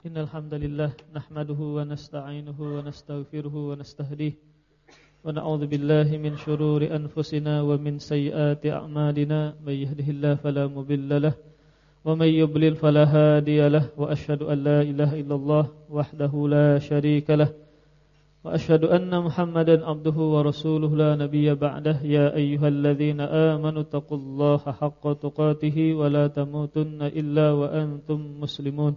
Innal hamdalillah nahmaduhu wa nasta'inuhu wa nastaghfiruhu wa nasta'hdih. Wa na'udzu min shururi anfusina wa min sayyiati a'malina. May yahdihillahu fala mudilla lahu wa may yudlil wa ashhadu an ilaha illallah wahdahu la sharika lahu wa ashadu anna muhammadan 'abduhu wa rasuluhu la nabiyya ba'dahu ya ayyuhalladhina amanu taqullaha haqqa tuqatih tamutunna illa wa antum muslimun.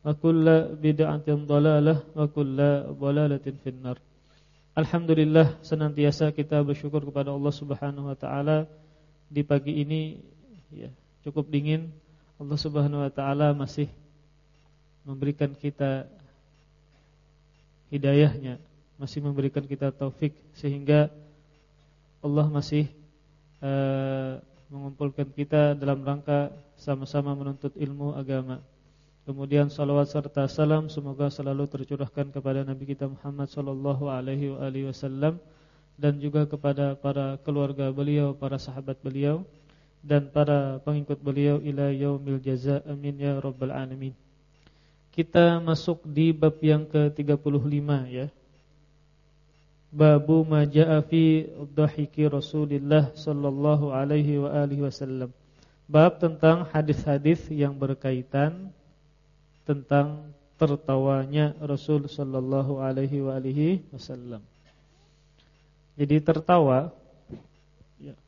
Wa kullu bid'atin dhalalah wa kullu dhalalatin finnar. Alhamdulillah senantiasa kita bersyukur kepada Allah Subhanahu wa taala di pagi ini ya cukup dingin Allah Subhanahu wa taala masih memberikan kita hidayahnya, masih memberikan kita taufik sehingga Allah masih uh, mengumpulkan kita dalam rangka sama-sama menuntut ilmu agama. Kemudian salawat serta salam semoga selalu tercurahkan kepada Nabi kita Muhammad sallallahu alaihi wasallam dan juga kepada para keluarga beliau, para sahabat beliau dan para pengikut beliau ila yaumil jaza. Amin ya rabbal alamin. Kita masuk di bab yang ke-35 ya. Babu ma jaa fi dhahiki Rasulillah sallallahu alaihi wa alihi wasallam. Bab tentang hadis-hadis yang berkaitan tentang tertawanya Rasul sallallahu alaihi wa alihi wasallam. Jadi tertawa ya,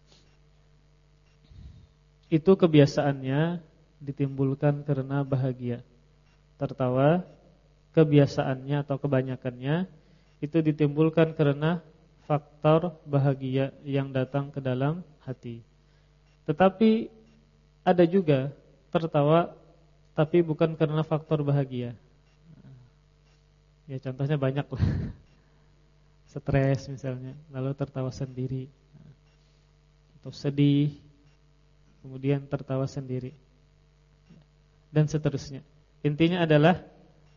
itu kebiasaannya ditimbulkan karena bahagia. Tertawa kebiasaannya atau kebanyakannya itu ditimbulkan karena faktor bahagia yang datang ke dalam hati. Tetapi ada juga tertawa tapi bukan karena faktor bahagia. Ya contohnya banyak lah. Stres misalnya, lalu tertawa sendiri. Atau sedih, kemudian tertawa sendiri. Dan seterusnya. Intinya adalah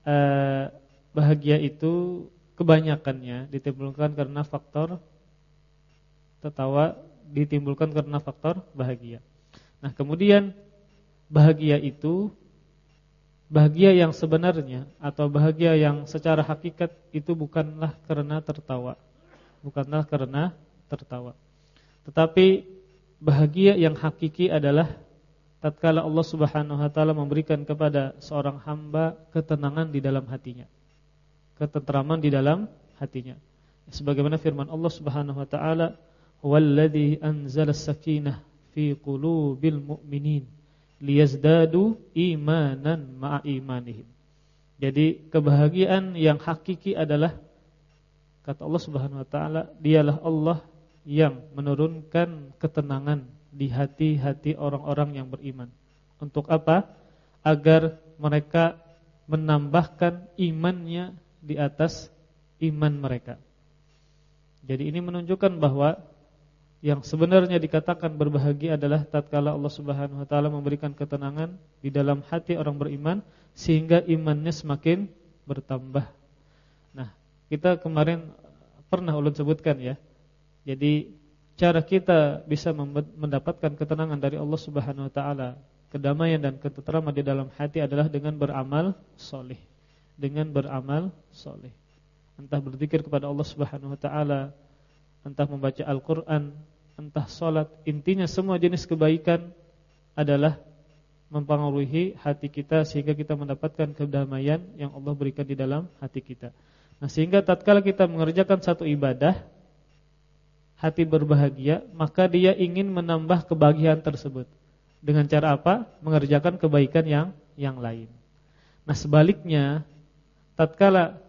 eh, bahagia itu kebanyakannya ditimbulkan karena faktor tertawa ditimbulkan karena faktor bahagia. Nah, kemudian bahagia itu Bahagia yang sebenarnya atau bahagia yang secara hakikat itu bukanlah karena tertawa. Bukanlah karena tertawa. Tetapi bahagia yang hakiki adalah tatkala Allah Subhanahu wa taala memberikan kepada seorang hamba ketenangan di dalam hatinya. Ketentraman di dalam hatinya. Sebagaimana firman Allah Subhanahu wa taala, "Huwallazi anzala as-sakinah fi qulubil mu'minin." Liyazdadu imanan ma'a imanihim. Jadi kebahagiaan yang hakiki adalah kata Allah Subhanahu wa taala, dialah Allah yang menurunkan ketenangan di hati-hati orang-orang yang beriman. Untuk apa? Agar mereka menambahkan imannya di atas iman mereka. Jadi ini menunjukkan bahwa yang sebenarnya dikatakan berbahagia adalah tatkala Allah Subhanahu wa taala memberikan ketenangan di dalam hati orang beriman sehingga imannya semakin bertambah. Nah, kita kemarin pernah ulun sebutkan ya. Jadi cara kita bisa mendapatkan ketenangan dari Allah Subhanahu wa taala, kedamaian dan ketentraman di dalam hati adalah dengan beramal soleh. Dengan beramal soleh. Entah berzikir kepada Allah Subhanahu wa taala, entah membaca Al-Qur'an, entah sholat, intinya semua jenis kebaikan adalah mempengaruhi hati kita sehingga kita mendapatkan kedamaian yang Allah berikan di dalam hati kita. Nah, sehingga tatkala kita mengerjakan satu ibadah, hati berbahagia, maka dia ingin menambah kebahagiaan tersebut. Dengan cara apa? Mengerjakan kebaikan yang yang lain. Nah, sebaliknya tatkala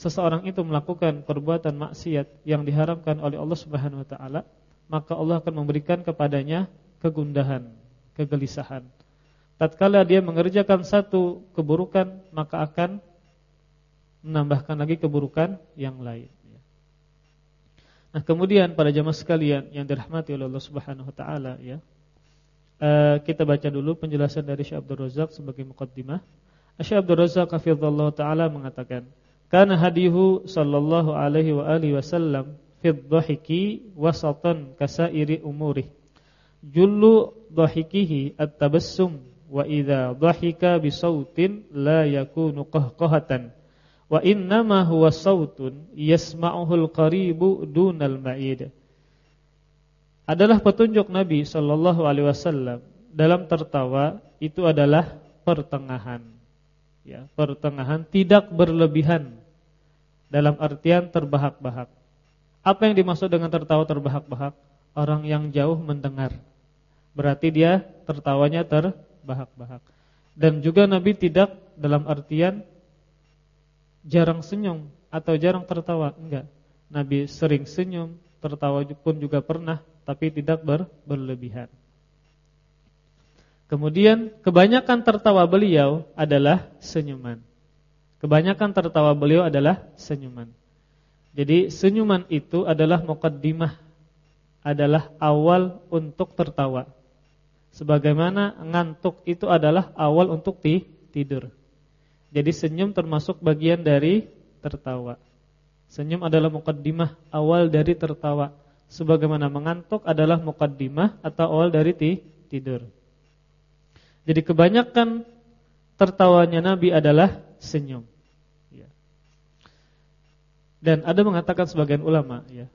seseorang itu melakukan perbuatan maksiat yang diharamkan oleh Allah Subhanahu wa taala, maka Allah akan memberikan kepadanya kegundahan, kegelisahan. Tatkala dia mengerjakan satu keburukan, maka akan menambahkan lagi keburukan yang lain. Nah, kemudian pada jamaah sekalian yang dirahmati oleh Allah Subhanahu wa taala ya. Uh, kita baca dulu penjelasan dari Syekh Abdul Razak sebagai muqaddimah. Syekh Abdul Razak hafizallahu taala mengatakan, "Kana hadihu sallallahu alaihi wa alihi wasallam fi wasatan kasairi umuri." Jullu dhahikihi at-tabassum wa idza dhahika bi sautin la yakunu qahqahatan. Wa innama huwa sautun yasma'uhul qaribu dunal ma'id. Adalah petunjuk Nabi sallallahu alaihi wasallam dalam tertawa itu adalah pertengahan. Ya pertengahan tidak berlebihan dalam artian terbahak-bahak apa yang dimaksud dengan tertawa terbahak-bahak orang yang jauh mendengar berarti dia tertawanya terbahak-bahak dan juga Nabi tidak dalam artian jarang senyum atau jarang tertawa? Enggak. Nabi sering senyum, tertawa pun juga pernah, tapi tidak ber, berlebihan. Kemudian kebanyakan tertawa beliau adalah senyuman. Kebanyakan tertawa beliau adalah senyuman. Jadi senyuman itu adalah mukaddimah, adalah awal untuk tertawa. Sebagaimana ngantuk itu adalah awal untuk tidur. Jadi senyum termasuk bagian dari tertawa. Senyum adalah mukaddimah awal dari tertawa. Sebagaimana mengantuk adalah mukaddimah atau awal dari tidur. Jadi kebanyakan tertawanya Nabi adalah senyum. Ya. Dan ada mengatakan sebagian ulama, ya,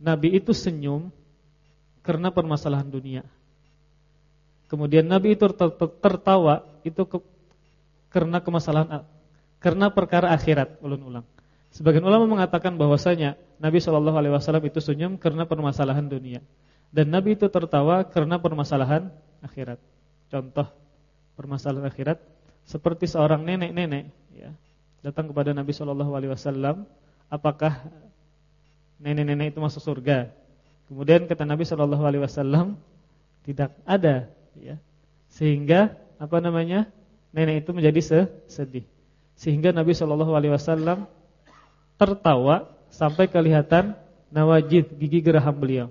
Nabi itu senyum karena permasalahan dunia. Kemudian Nabi itu tertawa itu karena kemasalahan karena perkara akhirat ulun ulang. Sebagian ulama mengatakan bahwasanya Nabi Shallallahu alaihi wasallam itu senyum karena permasalahan dunia dan Nabi itu tertawa karena permasalahan akhirat. Contoh permasalahan akhirat seperti seorang nenek-nenek ya, datang kepada Nabi Shallallahu alaihi wasallam, apakah nenek-nenek itu masuk surga? Kemudian kata Nabi Shallallahu alaihi wasallam, tidak ada ya. Sehingga apa namanya? nenek itu menjadi sedih. Sehingga Nabi Shallallahu alaihi wasallam tertawa sampai kelihatan nawajid gigi geraham beliau.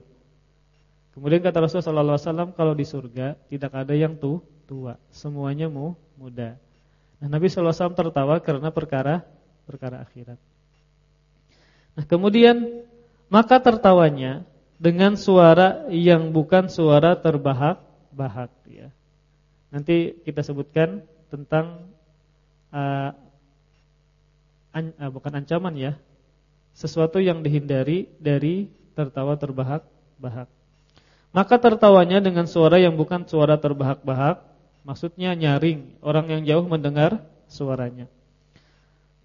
Kemudian kata Rasulullah sallallahu alaihi wasallam kalau di surga tidak ada yang tuh tua, semuanya mu muda. Nah, Nabi wasallam tertawa karena perkara perkara akhirat. Nah, kemudian maka tertawanya dengan suara yang bukan suara terbahak-bahak ya. Nanti kita sebutkan tentang uh, an, uh, bukan ancaman ya, sesuatu yang dihindari dari tertawa terbahak-bahak. Maka tertawanya dengan suara yang bukan suara terbahak-bahak, maksudnya nyaring, orang yang jauh mendengar suaranya.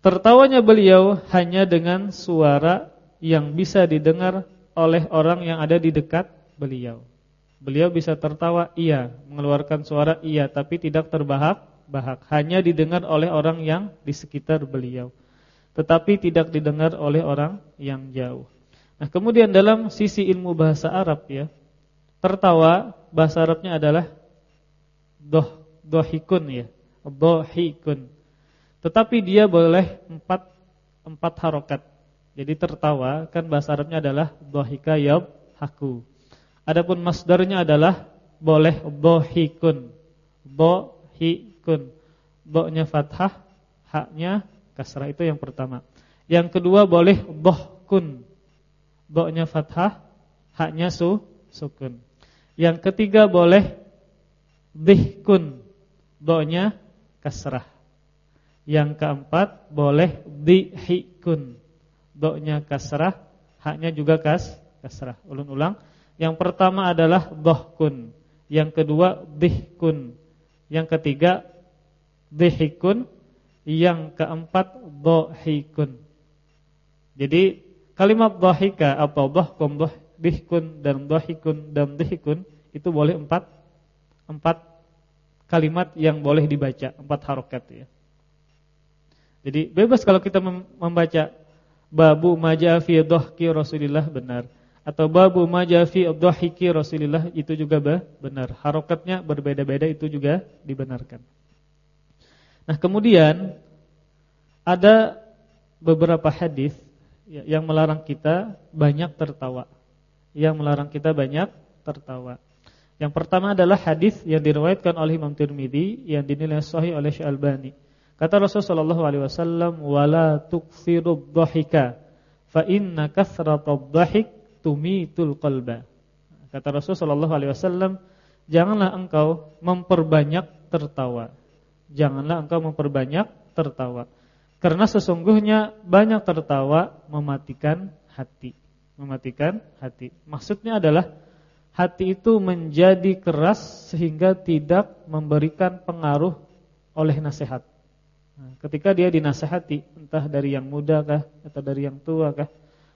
Tertawanya beliau hanya dengan suara yang bisa didengar oleh orang yang ada di dekat beliau. Beliau bisa tertawa iya, mengeluarkan suara iya, tapi tidak terbahak bahak hanya didengar oleh orang yang di sekitar beliau tetapi tidak didengar oleh orang yang jauh. Nah, kemudian dalam sisi ilmu bahasa Arab ya, tertawa bahasa Arabnya adalah doh dohikun ya, dohikun. Tetapi dia boleh empat empat harokat. Jadi tertawa kan bahasa Arabnya adalah dohika yab haku. Adapun masdarnya adalah boleh dohikun, dohikun kun. Boknya fathah, haknya kasrah itu yang pertama. Yang kedua boleh kun. Boknya fathah, haknya su sukun. Yang ketiga boleh kun. Boknya kasrah. Yang keempat boleh dihikun. Boknya kasrah, haknya juga kas kasrah. Ulun-ulang. Yang pertama adalah kun. Yang kedua kun. Yang ketiga dhihikun, yang keempat dhahikun. Jadi kalimat dhahika atau dhahkum dhihkun dan dhahikun dan dhihikun itu boleh empat empat kalimat yang boleh dibaca, empat harokat ya. Jadi bebas kalau kita membaca babu majafi dohki Rasulillah benar atau babu majafi dohiki Rasulillah itu juga benar. Harokatnya berbeda-beda itu juga dibenarkan. Nah kemudian ada beberapa hadis ya, yang melarang kita banyak tertawa, yang melarang kita banyak tertawa. Yang pertama adalah hadis yang diriwayatkan oleh Imam Tirmizi yang dinilai sahih oleh Syalbani. Kata Rasulullah sallallahu alaihi wasallam, "Wala tuksiru dhahika, fa inna kathratad dhahik tumitul qalba." Kata Rasulullah sallallahu alaihi wasallam, "Janganlah engkau memperbanyak tertawa." Janganlah engkau memperbanyak tertawa. Karena sesungguhnya banyak tertawa mematikan hati. Mematikan hati. Maksudnya adalah hati itu menjadi keras sehingga tidak memberikan pengaruh oleh nasihat. Nah, ketika dia dinasehati entah dari yang muda kah atau dari yang tua kah,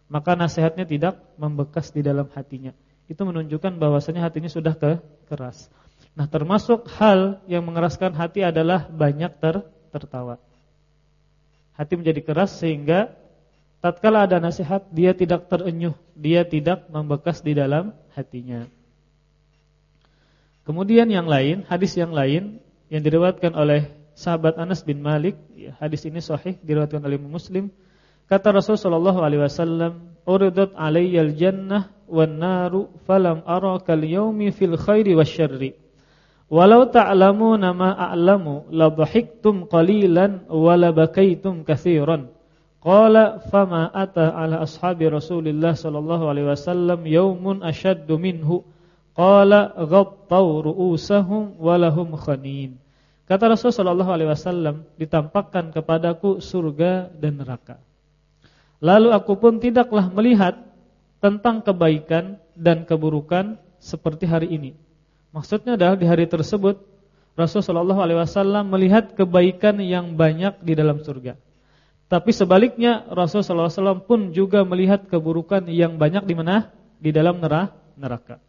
maka nasihatnya tidak membekas di dalam hatinya. Itu menunjukkan bahwasanya hatinya sudah ke keras. Nah, termasuk hal yang mengeraskan hati adalah banyak ter tertawa. Hati menjadi keras sehingga tatkala ada nasihat dia tidak terenyuh, dia tidak membekas di dalam hatinya. Kemudian yang lain, hadis yang lain yang diriwayatkan oleh sahabat Anas bin Malik, ya, hadis ini sahih diriwayatkan oleh Muslim. Kata Rasulullah sallallahu alaihi wasallam, "Uridat alayyal jannah wan naru falam ara kal yaumi fil khairi wasyarri." Walau ta'lamuna ma a'lamu la dhahiktum qalilan wa la bakaitum katsiran. Qala fama ata ala ashabi Rasulillah sallallahu alaihi wasallam yaumun ashaddu minhu. Qala ghattau ru'usahum wa lahum khanin. Kata Rasul sallallahu alaihi wasallam, ditampakkan kepadaku surga dan neraka. Lalu aku pun tidaklah melihat tentang kebaikan dan keburukan seperti hari ini. Maksudnya adalah di hari tersebut Rasul sallallahu alaihi wasallam melihat kebaikan yang banyak di dalam surga. Tapi sebaliknya Rasul sallallahu alaihi wasallam pun juga melihat keburukan yang banyak di mana? Di dalam neraka.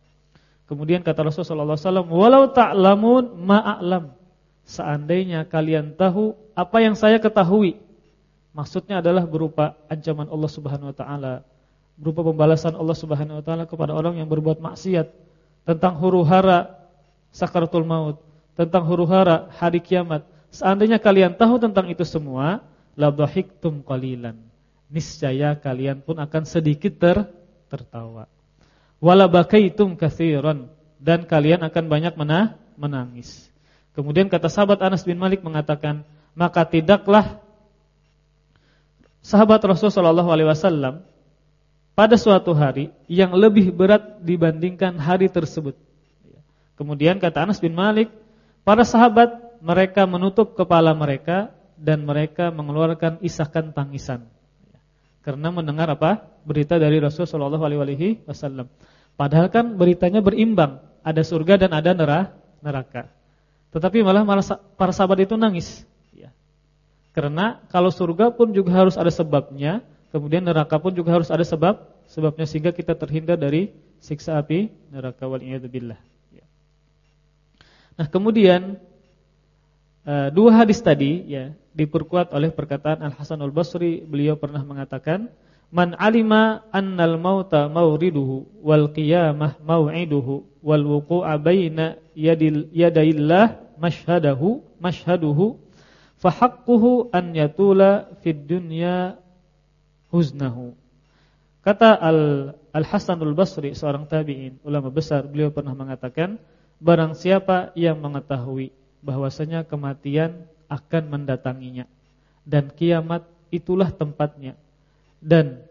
Kemudian kata Rasul sallallahu alaihi wasallam, "Walau ta'lamun ma'alam." seandainya kalian tahu apa yang saya ketahui. Maksudnya adalah berupa ancaman Allah Subhanahu wa taala, berupa pembalasan Allah Subhanahu wa taala kepada orang yang berbuat maksiat, tentang huru-hara sakaratul maut, tentang huru-hara hari kiamat. Seandainya kalian tahu tentang itu semua, la dhahiktum qalilan. Niscaya kalian pun akan sedikit ter tertawa. Wala bakaitum katsiran dan kalian akan banyak menah menangis. Kemudian kata sahabat Anas bin Malik mengatakan, maka tidaklah sahabat Rasulullah Shallallahu Alaihi Wasallam pada suatu hari yang lebih berat dibandingkan hari tersebut. Kemudian kata Anas bin Malik, para sahabat mereka menutup kepala mereka dan mereka mengeluarkan isakan tangisan. Karena mendengar apa? Berita dari Rasulullah Shallallahu alaihi wasallam. Padahal kan beritanya berimbang, ada surga dan ada neraka. Tetapi malah, para sahabat itu nangis. Ya. Karena kalau surga pun juga harus ada sebabnya, kemudian neraka pun juga harus ada sebab, sebabnya sehingga kita terhindar dari siksa api neraka wal. Ya. Nah kemudian uh, dua hadis tadi ya diperkuat oleh perkataan Al Hasan Al Basri, beliau pernah mengatakan, Man alima annal mauta mawriduhu wal qiyamah maw'iduhu wal wuqu'a baina yadil yadaillah mashhadahu mashhaduhu fahaqquhu an yatula fid dunya huznahu. Kata Al Al Hasanul Basri seorang tabi'in, ulama besar, beliau pernah mengatakan, barang siapa yang mengetahui bahwasanya kematian akan mendatanginya. Dan kiamat itulah tempatnya. Dan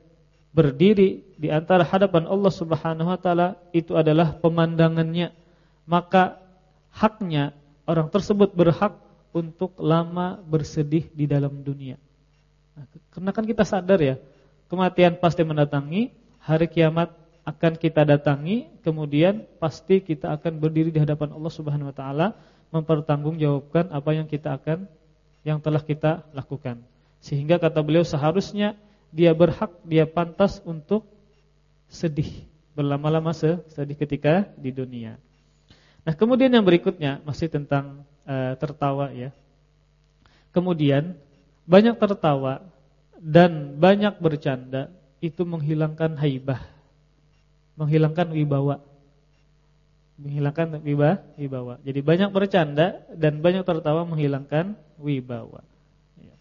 berdiri di antara hadapan Allah Subhanahu wa taala itu adalah pemandangannya. Maka haknya orang tersebut berhak untuk lama bersedih di dalam dunia. Nah, karena kan kita sadar ya, kematian pasti mendatangi, hari kiamat akan kita datangi, kemudian pasti kita akan berdiri di hadapan Allah Subhanahu wa taala mempertanggungjawabkan apa yang kita akan yang telah kita lakukan. Sehingga kata beliau seharusnya dia berhak, dia pantas untuk sedih berlama-lama sedih ketika di dunia. Nah, kemudian yang berikutnya masih tentang uh, tertawa ya. Kemudian banyak tertawa dan banyak bercanda itu menghilangkan haibah. Menghilangkan wibawa. Menghilangkan wibawa. Jadi banyak bercanda dan banyak tertawa menghilangkan wibawa. Ya.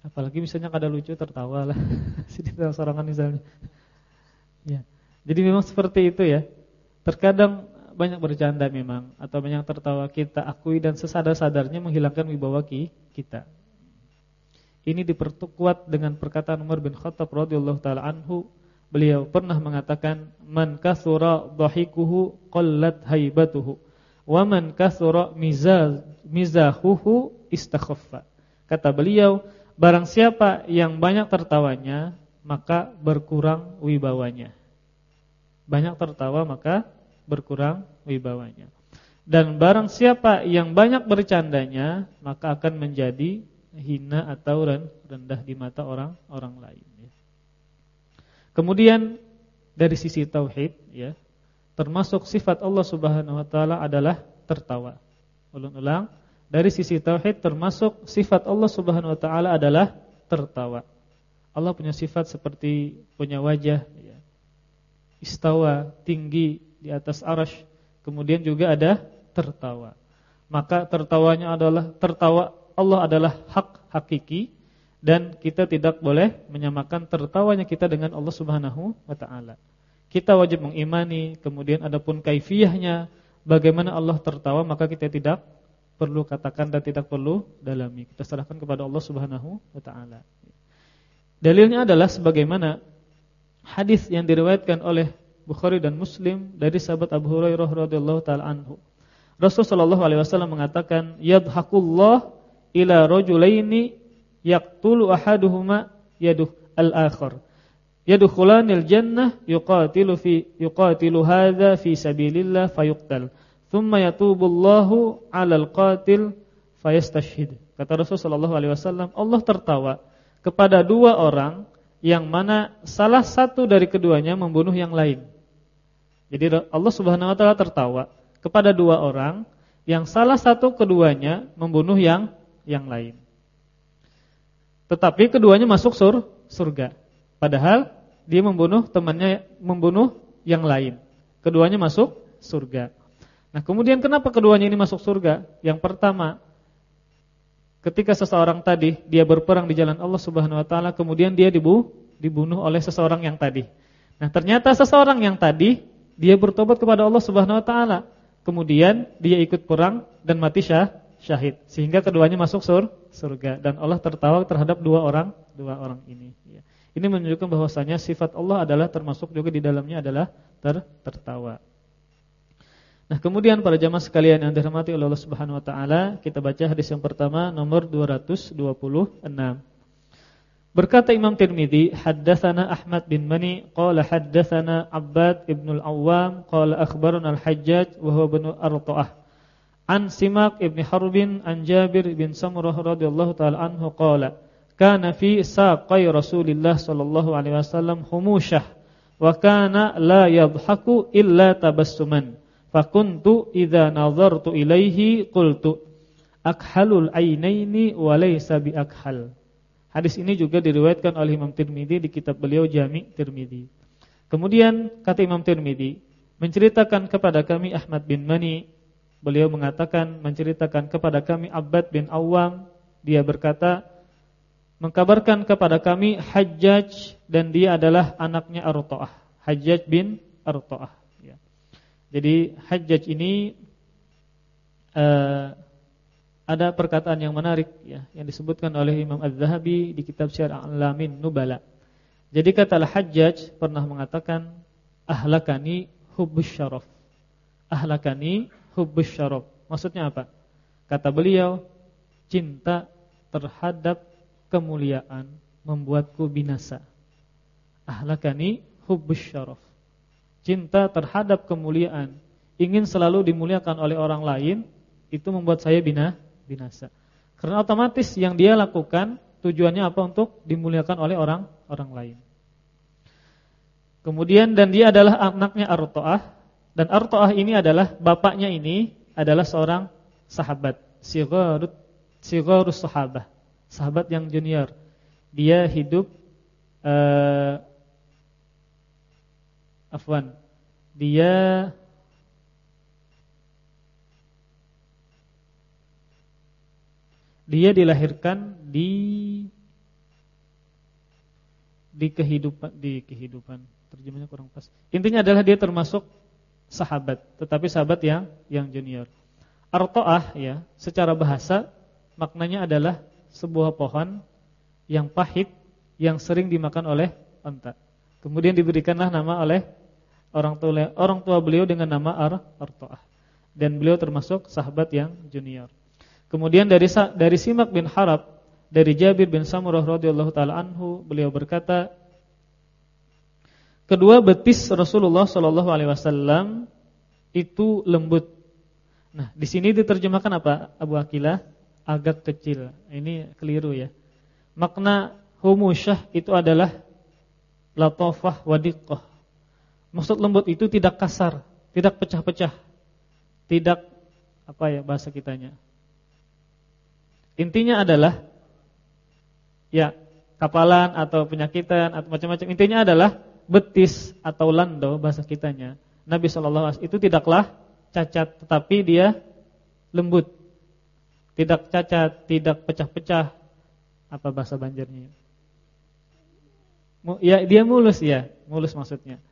Apalagi misalnya kada lucu tertawa lah. Sini sorangan misalnya. Ya. Jadi memang seperti itu ya. Terkadang banyak bercanda memang atau banyak tertawa kita akui dan sesadar-sadarnya menghilangkan wibawa kita. Ini diperkuat dengan perkataan Umar bin Khattab radhiyallahu taala anhu. Beliau pernah mengatakan, "Man kasura dhahikuhu qallat haibatuhu, wa man kasura mizahuhu istakhaffa." Kata beliau, barang siapa yang banyak tertawanya, maka berkurang wibawanya. Banyak tertawa maka berkurang wibawanya. Dan barang siapa yang banyak bercandanya, maka akan menjadi hina atau rendah di mata orang orang lain. Kemudian dari sisi tauhid, ya, termasuk sifat Allah Subhanahu Wa Taala adalah tertawa. Ulang-ulang, dari sisi tauhid termasuk sifat Allah Subhanahu Wa Taala adalah tertawa. Allah punya sifat seperti punya wajah, ya. istawa tinggi di atas arash. Kemudian juga ada tertawa. Maka tertawanya adalah tertawa Allah adalah hak hakiki dan kita tidak boleh menyamakan tertawanya kita dengan Allah Subhanahu wa taala. Kita wajib mengimani, kemudian adapun kaifiyahnya bagaimana Allah tertawa maka kita tidak perlu katakan dan tidak perlu dalami. Kita serahkan kepada Allah Subhanahu wa taala. Dalilnya adalah sebagaimana hadis yang diriwayatkan oleh Bukhari dan Muslim dari sahabat Abu Hurairah radhiyallahu taala anhu. Rasulullah sallallahu alaihi wasallam mengatakan, "Yadhakullah ila rajulaini yaqtulu ahaduhuma yaduh al-akhar." Yadkhulanil jannah yuqatilu fi yuqatilu hadza fi sabilillah fayuqtal. Thumma yatubullahu 'alal qatil fayastashhid. Kata Rasulullah sallallahu alaihi wasallam, Allah tertawa kepada dua orang yang mana salah satu dari keduanya membunuh yang lain. Jadi Allah Subhanahu wa taala tertawa kepada dua orang yang salah satu keduanya membunuh yang yang lain. Tetapi keduanya masuk sur, surga. Padahal dia membunuh temannya membunuh yang lain. Keduanya masuk surga. Nah, kemudian kenapa keduanya ini masuk surga? Yang pertama, ketika seseorang tadi dia berperang di jalan Allah Subhanahu wa taala, kemudian dia dibunuh oleh seseorang yang tadi. Nah, ternyata seseorang yang tadi dia bertobat kepada Allah Subhanahu wa taala. Kemudian dia ikut perang dan mati syah, syahid sehingga keduanya masuk sur, surga dan Allah tertawa terhadap dua orang dua orang ini ya. Ini menunjukkan bahwasanya sifat Allah adalah termasuk juga di dalamnya adalah ter, tertawa. Nah, kemudian para jamaah sekalian yang dirahmati oleh Allah Subhanahu wa taala, kita baca hadis yang pertama nomor 226. Berkata Imam Tirmizi, haddatsana Ahmad bin Mani qala haddatsana Abbad ibn al-Awwam qala akhbarana al-Hajjaj wa huwa ibn Arta'ah. An Simak ibn Harbin an Jabir bin Samurah radhiyallahu taala anhu qala kana fi saqai Rasulillah sallallahu alaihi wasallam humushah wa kana la yadhaku illa tabassuman. Fakuntu idza nazartu ilaihi qultu akhalul ainaini wa laysa bi akhal. Hadis ini juga diriwayatkan oleh Imam Tirmidzi di kitab beliau Jami' Tirmidzi. Kemudian kata Imam Tirmidzi menceritakan kepada kami Ahmad bin Mani, beliau mengatakan menceritakan kepada kami Abbad bin Awam, dia berkata mengkabarkan kepada kami Hajjaj dan dia adalah anaknya Arta'ah. Hajjaj bin Arta'ah ya. Jadi Hajjaj ini uh, ada perkataan yang menarik ya yang disebutkan oleh Imam Az-Zahabi di kitab Syiar Alamin Nubala. Jadi kata Al-Hajjaj pernah mengatakan ahlakani hubbus syaraf. Ahlakani hubbus syaraf. Maksudnya apa? Kata beliau, cinta terhadap kemuliaan membuatku binasa. Ahlakani hubbus syaraf. Cinta terhadap kemuliaan, ingin selalu dimuliakan oleh orang lain, itu membuat saya binasa binasa. Karena otomatis yang dia lakukan tujuannya apa untuk dimuliakan oleh orang orang lain. Kemudian dan dia adalah anaknya Artoah Dan Artoah ini adalah bapaknya ini adalah seorang sahabat, sigharut sigharus sahabah, sahabat yang junior. Dia hidup uh, afwan. Dia dia dilahirkan di di kehidupan di kehidupan terjemahnya kurang pas. Intinya adalah dia termasuk sahabat, tetapi sahabat yang yang junior. Artoah ya, secara bahasa maknanya adalah sebuah pohon yang pahit yang sering dimakan oleh unta. Kemudian diberikanlah nama oleh orang tua orang tua beliau dengan nama Ar Artoah. Dan beliau termasuk sahabat yang junior. Kemudian dari dari Simak bin Harab dari Jabir bin Samurah radhiyallahu taala anhu beliau berkata Kedua betis Rasulullah Shallallahu alaihi wasallam itu lembut. Nah, di sini diterjemahkan apa? Abu Akilah agak kecil. Ini keliru ya. Makna humusyah itu adalah latofah wadiqah. Maksud lembut itu tidak kasar, tidak pecah-pecah. Tidak apa ya bahasa kitanya? Intinya adalah ya kapalan atau penyakitan atau macam-macam. Intinya adalah betis atau lando bahasa kitanya. Nabi SAW itu tidaklah cacat tetapi dia lembut. Tidak cacat, tidak pecah-pecah. Apa bahasa Banjarnya? Ya, dia mulus ya, mulus maksudnya.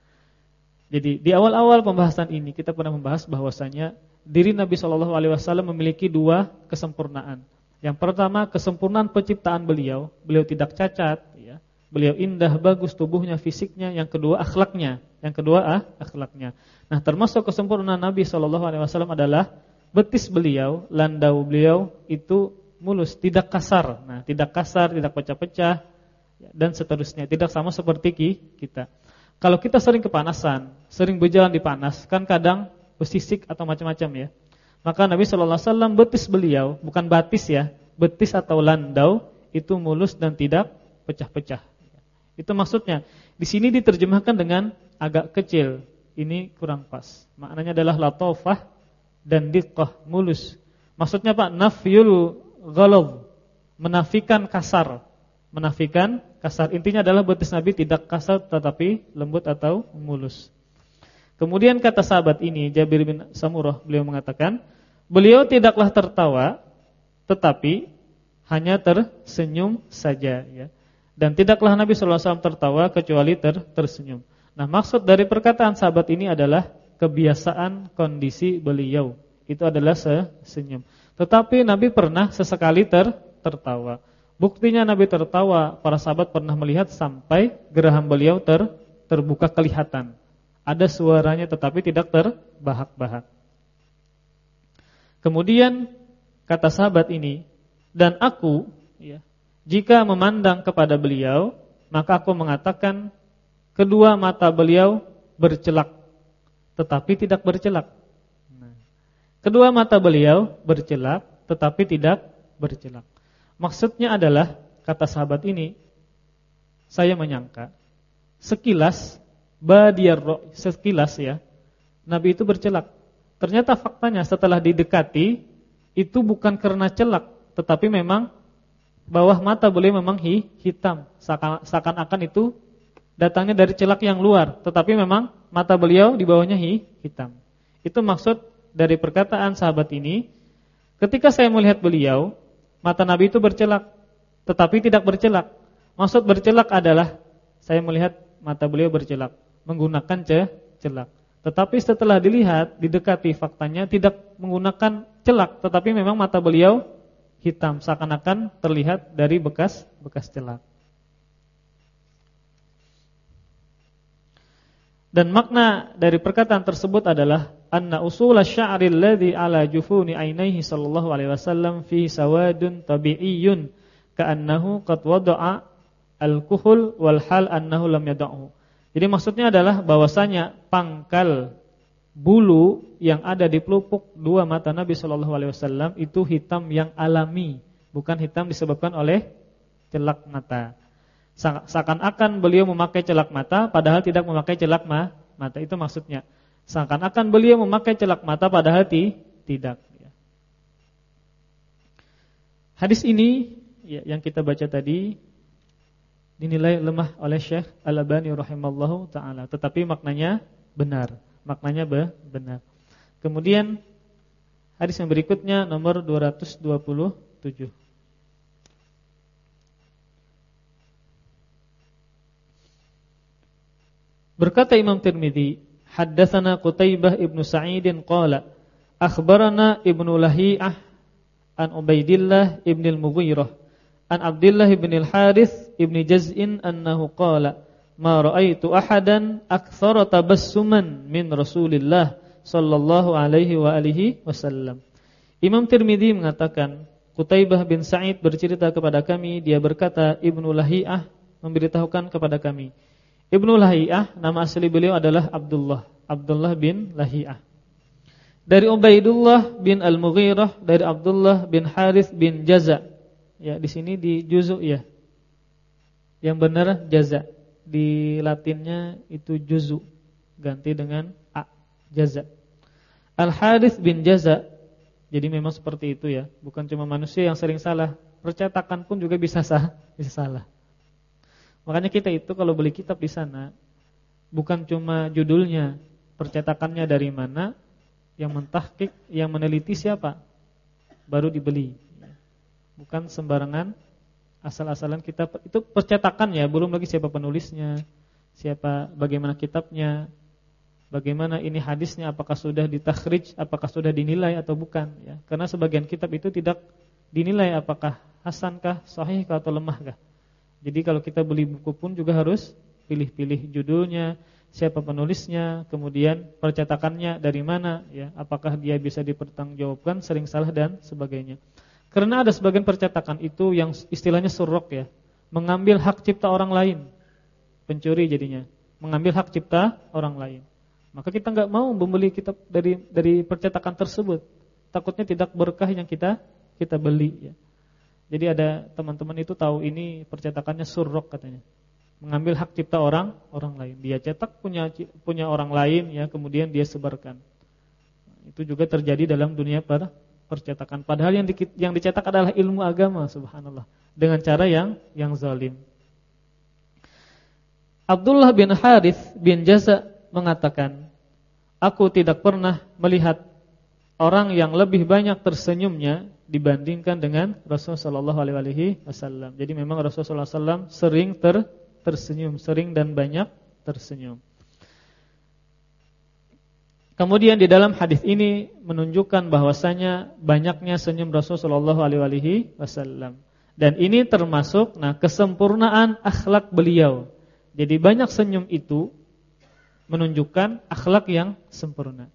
Jadi di awal-awal pembahasan ini kita pernah membahas bahwasanya diri Nabi wasallam memiliki dua kesempurnaan. Yang pertama kesempurnaan penciptaan beliau, beliau tidak cacat, Beliau indah, bagus tubuhnya, fisiknya. Yang kedua akhlaknya. Yang kedua ah, akhlaknya. Nah, termasuk kesempurnaan Nabi Shallallahu alaihi wasallam adalah betis beliau, landau beliau itu mulus, tidak kasar. Nah, tidak kasar, tidak pecah-pecah dan seterusnya. Tidak sama seperti kita. Kalau kita sering kepanasan, sering berjalan di panas, kan kadang bersisik atau macam-macam ya. Maka Nabi Shallallahu alaihi wasallam betis beliau, bukan batis ya, betis atau landau itu mulus dan tidak pecah-pecah. Itu maksudnya. Di sini diterjemahkan dengan agak kecil. Ini kurang pas. Maknanya adalah latofah dan diqqah, mulus. Maksudnya Pak, nafyul ghalab, menafikan kasar. Menafikan kasar. Intinya adalah betis Nabi tidak kasar tetapi lembut atau mulus. Kemudian kata sahabat ini Jabir bin Samurah beliau mengatakan, beliau tidaklah tertawa tetapi hanya tersenyum saja ya. Dan tidaklah Nabi SAW tertawa kecuali ter tersenyum. Nah maksud dari perkataan sahabat ini adalah kebiasaan kondisi beliau. Itu adalah senyum. Tetapi Nabi pernah sesekali ter tertawa. Buktinya Nabi tertawa, para sahabat pernah melihat sampai geraham beliau ter terbuka kelihatan. Ada suaranya tetapi tidak terbahak-bahak. Kemudian kata sahabat ini, dan aku ya, jika memandang kepada beliau, maka aku mengatakan kedua mata beliau bercelak, tetapi tidak bercelak. Kedua mata beliau bercelak, tetapi tidak bercelak. Maksudnya adalah kata sahabat ini, saya menyangka sekilas badiyar sekilas ya, Nabi itu bercelak. Ternyata faktanya setelah didekati itu bukan karena celak, tetapi memang bawah mata boleh memang hi, hitam, seakan-akan itu datangnya dari celak yang luar, tetapi memang mata beliau di bawahnya hi, hitam. Itu maksud dari perkataan sahabat ini. Ketika saya melihat beliau, mata Nabi itu bercelak, tetapi tidak bercelak. Maksud bercelak adalah saya melihat mata beliau bercelak menggunakan ce, celak. Tetapi setelah dilihat, didekati faktanya tidak menggunakan celak, tetapi memang mata beliau hitam seakan-akan terlihat dari bekas bekas celak. Dan makna dari perkataan tersebut adalah anna usul asy-sya'ri ala jufuni ainaihi sallallahu alaihi wasallam fi sawadun tabi'iyyun ka'annahu qad wada'a al-kuhul wal hal annahu lam yada'hu. Jadi maksudnya adalah bahwasanya pangkal bulu yang ada di pelupuk dua mata Nabi Shallallahu Alaihi Wasallam itu hitam yang alami, bukan hitam disebabkan oleh celak mata. Seakan-akan beliau memakai celak mata, padahal tidak memakai celak mata. Itu maksudnya. Seakan-akan beliau memakai celak mata pada hati tidak. Hadis ini ya, yang kita baca tadi dinilai lemah oleh Syekh Al-Albani rahimallahu taala, tetapi maknanya benar. Maknanya be benar. Kemudian hadis yang berikutnya nomor 227. Berkata Imam Tirmizi, haddatsana Qutaibah ibnu Sa'idin qala akhbarana Ibnu Lahiyah an Ubaidillah ibn al-Mughirah an Abdullah ibn al-Harith ibn Jaz'in annahu qala ma ra'aitu ahadan aktsara tabassuman min Rasulillah sallallahu alaihi wa alihi wasallam. Imam Tirmizi mengatakan Qutaibah bin Sa'id bercerita kepada kami dia berkata Ibnu Lahiyah memberitahukan kepada kami Ibnu Lahiyah nama asli beliau adalah Abdullah Abdullah bin Lahiyah dari Ubaidullah bin Al-Mughirah dari Abdullah bin Harith bin Jaza. Ya, di sini di juzuk ya. Yang benar jaza. Di Latinnya itu juzu. Ganti dengan a, jaza. Al-Harith bin Jaza. Jadi memang seperti itu ya, bukan cuma manusia yang sering salah, percetakan pun juga bisa sah, bisa salah. Makanya kita itu kalau beli kitab di sana bukan cuma judulnya, percetakannya dari mana, yang mentahkik, yang meneliti siapa? Baru dibeli. Bukan sembarangan asal-asalan kita itu percetakan ya, belum lagi siapa penulisnya, siapa bagaimana kitabnya, bagaimana ini hadisnya apakah sudah ditakhrij, apakah sudah dinilai atau bukan ya. Karena sebagian kitab itu tidak dinilai apakah hasankah, sahihkah atau lemahkah. Jadi kalau kita beli buku pun juga harus pilih-pilih judulnya, siapa penulisnya, kemudian percetakannya dari mana, ya, apakah dia bisa dipertanggungjawabkan, sering salah dan sebagainya. Karena ada sebagian percetakan itu yang istilahnya surrok ya, mengambil hak cipta orang lain, pencuri jadinya, mengambil hak cipta orang lain. Maka kita nggak mau membeli kitab dari dari percetakan tersebut, takutnya tidak berkah yang kita kita beli. Ya. Jadi ada teman-teman itu tahu ini percetakannya surrok katanya mengambil hak cipta orang orang lain. Dia cetak punya punya orang lain ya, kemudian dia sebarkan. Itu juga terjadi dalam dunia per, percetakan. Padahal yang di, yang dicetak adalah ilmu agama, subhanallah, dengan cara yang yang zalim. Abdullah bin Harith bin Jaza mengatakan, "Aku tidak pernah melihat orang yang lebih banyak tersenyumnya dibandingkan dengan Rasulullah sallallahu alaihi wasallam." Jadi memang Rasulullah sallallahu sering ter tersenyum, sering dan banyak tersenyum. Kemudian di dalam hadis ini menunjukkan bahwasanya banyaknya senyum Rasulullah alaihi wasallam. Dan ini termasuk nah kesempurnaan akhlak beliau. Jadi banyak senyum itu menunjukkan akhlak yang sempurna.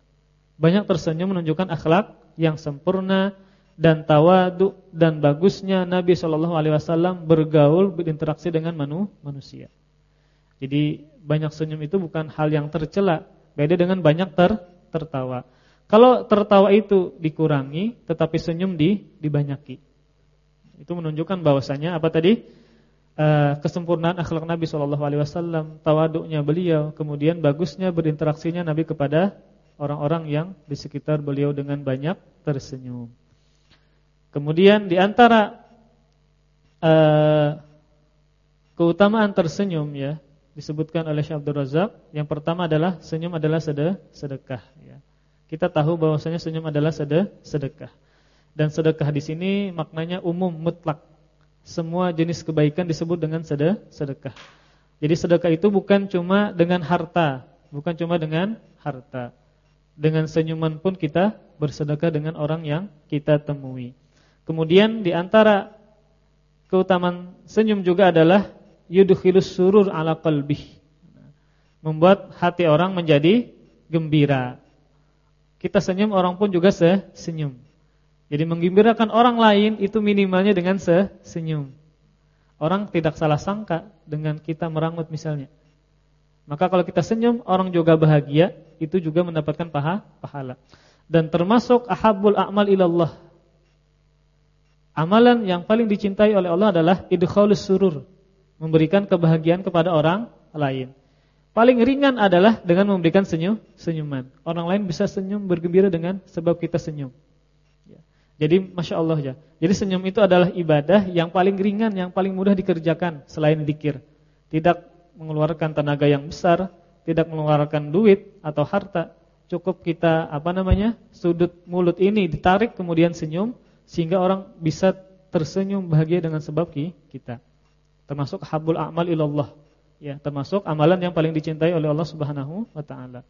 Banyak tersenyum menunjukkan akhlak yang sempurna dan tawadu dan bagusnya Nabi Shallallahu alaihi wasallam bergaul berinteraksi dengan manu, manusia. Jadi banyak senyum itu bukan hal yang tercela, beda dengan banyak ter, tertawa. Kalau tertawa itu dikurangi tetapi senyum di dibanyaki. Itu menunjukkan bahwasanya apa tadi? Uh, kesempurnaan akhlak Nabi Shallallahu alaihi wasallam, tawaduknya beliau, kemudian bagusnya berinteraksinya Nabi kepada orang-orang yang di sekitar beliau dengan banyak tersenyum. Kemudian di antara uh, keutamaan tersenyum ya disebutkan oleh Syekh Abdul Razak, yang pertama adalah senyum adalah sedekah ya. Kita tahu bahwasanya senyum adalah sedekah. Dan sedekah di sini maknanya umum mutlak. Semua jenis kebaikan disebut dengan sedekah. Jadi sedekah itu bukan cuma dengan harta, bukan cuma dengan harta. Dengan senyuman pun kita bersedekah dengan orang yang kita temui. Kemudian di antara keutamaan senyum juga adalah yudkhilus surur ala qalbih. Membuat hati orang menjadi gembira. Kita senyum orang pun juga senyum. Jadi menggembirakan orang lain itu minimalnya dengan senyum. Orang tidak salah sangka dengan kita merangut misalnya. Maka kalau kita senyum, orang juga bahagia, itu juga mendapatkan paha, pahala. Dan termasuk ahabul a'mal ilallah Amalan yang paling dicintai oleh Allah adalah idkhalus surur, memberikan kebahagiaan kepada orang lain. Paling ringan adalah dengan memberikan senyum, senyuman. Orang lain bisa senyum bergembira dengan sebab kita senyum. Ya. Jadi masya Allah ya. Jadi senyum itu adalah ibadah yang paling ringan, yang paling mudah dikerjakan selain dikir. Tidak mengeluarkan tenaga yang besar, tidak mengeluarkan duit atau harta. Cukup kita apa namanya sudut mulut ini ditarik kemudian senyum sehingga orang bisa tersenyum bahagia dengan sebab kita. Termasuk habul a'mal ilallah ya termasuk amalan yang paling dicintai oleh Allah Subhanahu wa taala.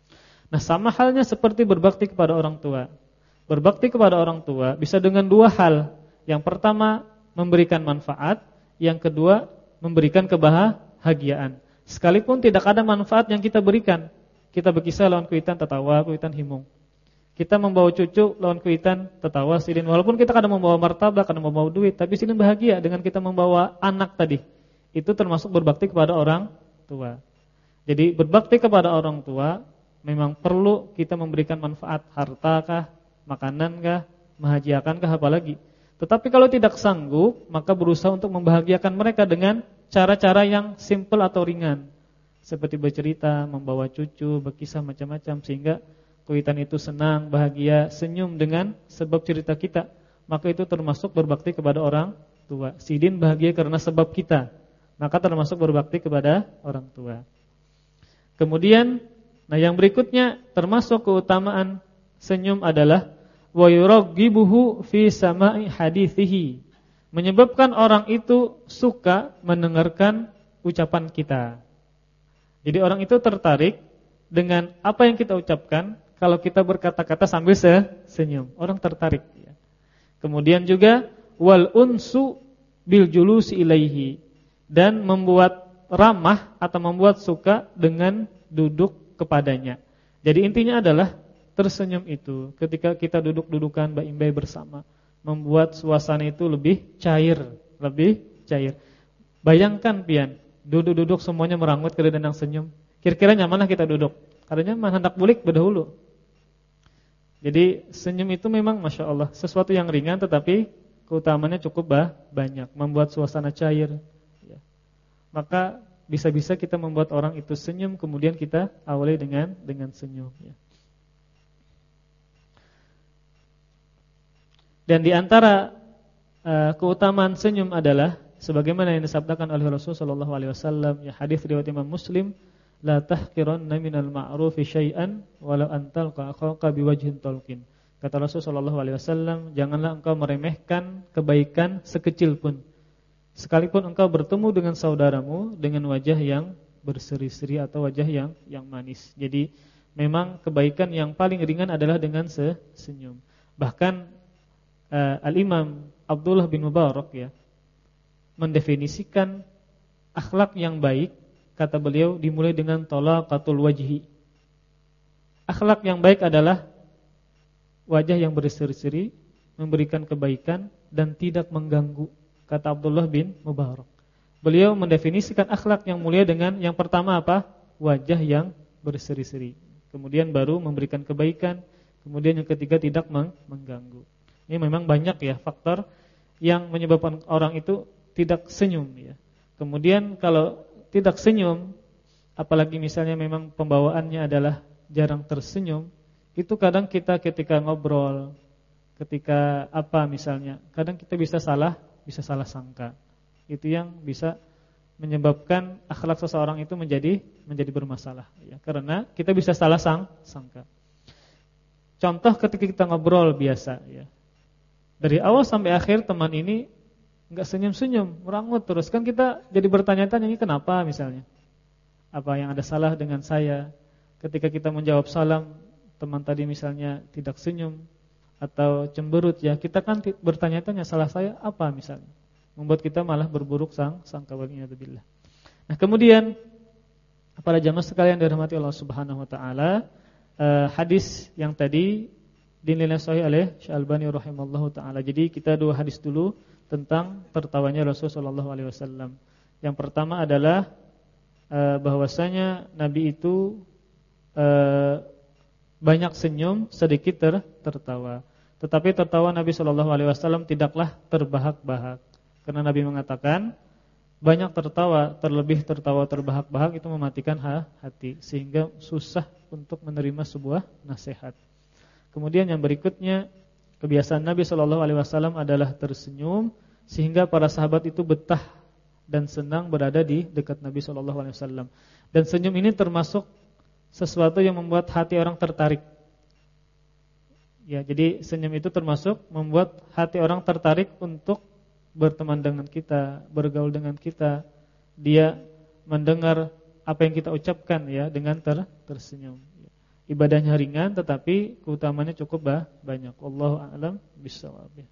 Nah, sama halnya seperti berbakti kepada orang tua. Berbakti kepada orang tua bisa dengan dua hal. Yang pertama memberikan manfaat, yang kedua memberikan kebahagiaan. Sekalipun tidak ada manfaat yang kita berikan, kita berkisah lawan kuitan tertawa, kuitan himung. Kita membawa cucu lawan kuitan tertawa sidin walaupun kita kadang membawa martabak, kadang membawa duit, tapi sidin bahagia dengan kita membawa anak tadi itu termasuk berbakti kepada orang tua. Jadi berbakti kepada orang tua memang perlu kita memberikan manfaat harta kah, makanan kah, membahagiakan kah apalagi. Tetapi kalau tidak sanggup, maka berusaha untuk membahagiakan mereka dengan cara-cara yang simple atau ringan. Seperti bercerita, membawa cucu, berkisah macam-macam sehingga kuitan itu senang, bahagia, senyum dengan sebab cerita kita. Maka itu termasuk berbakti kepada orang tua. Sidin bahagia karena sebab kita maka termasuk berbakti kepada orang tua. Kemudian, nah yang berikutnya termasuk keutamaan senyum adalah wa yuraghibuhu fi sama'i hadithihi. Menyebabkan orang itu suka mendengarkan ucapan kita. Jadi orang itu tertarik dengan apa yang kita ucapkan kalau kita berkata-kata sambil senyum. Orang tertarik ya. Kemudian juga wal unsu bil julusi ilaihi dan membuat ramah atau membuat suka dengan duduk kepadanya. Jadi intinya adalah tersenyum itu ketika kita duduk-dudukan baik-baik bersama membuat suasana itu lebih cair, lebih cair. Bayangkan pian, duduk-duduk semuanya merangut ke dendang senyum. Kira-kira nyamanlah kita duduk. Karena nyaman hendak bulik berdahulu. Jadi senyum itu memang masya Allah sesuatu yang ringan tetapi keutamanya cukup bah, banyak, membuat suasana cair, maka bisa-bisa kita membuat orang itu senyum kemudian kita awali dengan dengan senyum ya. Dan di antara uh, keutamaan senyum adalah sebagaimana yang disabdakan oleh Rasulullah sallallahu alaihi wasallam ya hadis riwayat Imam Muslim la tahqiranna minal ma'rufi syai'an walau antal akhaka biwajhin talqin. Kata Rasulullah sallallahu alaihi wasallam, janganlah engkau meremehkan kebaikan sekecil pun Sekalipun engkau bertemu dengan saudaramu dengan wajah yang berseri-seri atau wajah yang yang manis. Jadi memang kebaikan yang paling ringan adalah dengan senyum. Bahkan uh, Al-Imam Abdullah bin Mubarak ya mendefinisikan akhlak yang baik kata beliau dimulai dengan talaqatul wajhi. Akhlak yang baik adalah wajah yang berseri-seri, memberikan kebaikan dan tidak mengganggu kata Abdullah bin Mubarak. Beliau mendefinisikan akhlak yang mulia dengan yang pertama apa? Wajah yang berseri-seri. Kemudian baru memberikan kebaikan, kemudian yang ketiga tidak mengganggu. Ini memang banyak ya faktor yang menyebabkan orang itu tidak senyum ya. Kemudian kalau tidak senyum, apalagi misalnya memang pembawaannya adalah jarang tersenyum, itu kadang kita ketika ngobrol, ketika apa misalnya, kadang kita bisa salah bisa salah sangka. Itu yang bisa menyebabkan akhlak seseorang itu menjadi menjadi bermasalah ya. Karena kita bisa salah sang, sangka. Contoh ketika kita ngobrol biasa ya. Dari awal sampai akhir teman ini enggak senyum-senyum, merangut terus. Kan kita jadi bertanya-tanya ini kenapa misalnya? Apa yang ada salah dengan saya? Ketika kita menjawab salam, teman tadi misalnya tidak senyum, atau cemberut ya kita kan bertanya-tanya salah saya apa misalnya membuat kita malah berburuk sang sangka waliyadzubillah. Nah, kemudian para jamaah sekalian dirahmati Allah Subhanahu wa taala, eh, hadis yang tadi dinilai sahih oleh Syalbani rahimallahu taala. Jadi kita dua hadis dulu tentang tertawanya Rasulullah sallallahu alaihi wasallam. Yang pertama adalah eh, bahwasanya Nabi itu eh, banyak senyum, sedikit ter tertawa. Tetapi tertawa Nabi Shallallahu alaihi wasallam tidaklah terbahak-bahak. Karena Nabi mengatakan, banyak tertawa, terlebih tertawa terbahak-bahak itu mematikan hati sehingga susah untuk menerima sebuah nasihat. Kemudian yang berikutnya kebiasaan Nabi Shallallahu alaihi wasallam adalah tersenyum sehingga para sahabat itu betah dan senang berada di dekat Nabi Shallallahu alaihi wasallam. Dan senyum ini termasuk sesuatu yang membuat hati orang tertarik. Ya, jadi senyum itu termasuk membuat hati orang tertarik untuk berteman dengan kita, bergaul dengan kita, dia mendengar apa yang kita ucapkan ya dengan ter tersenyum. Ibadahnya ringan tetapi keutamanya cukup bah, banyak. Allah a'lam bishawab. Ya.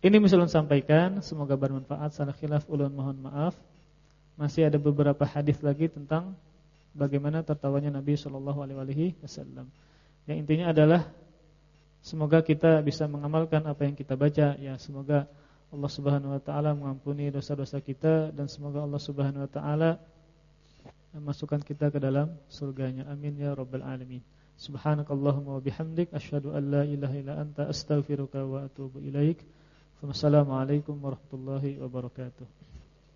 Ini misalnya sampaikan, semoga bermanfaat. Salah khilaf ulun mohon maaf. Masih ada beberapa hadis lagi tentang bagaimana tertawanya Nabi Shallallahu alaihi wasallam. Yang intinya adalah Semoga kita bisa mengamalkan apa yang kita baca. Ya semoga Allah Subhanahu wa taala mengampuni dosa-dosa kita dan semoga Allah Subhanahu wa taala memasukkan kita ke dalam surganya. Amin ya rabbal alamin. Subhanakallahumma wa bihamdik asyhadu an la ilaha illa anta astaghfiruka wa atubu ilaik. Wassalamualaikum warahmatullahi wabarakatuh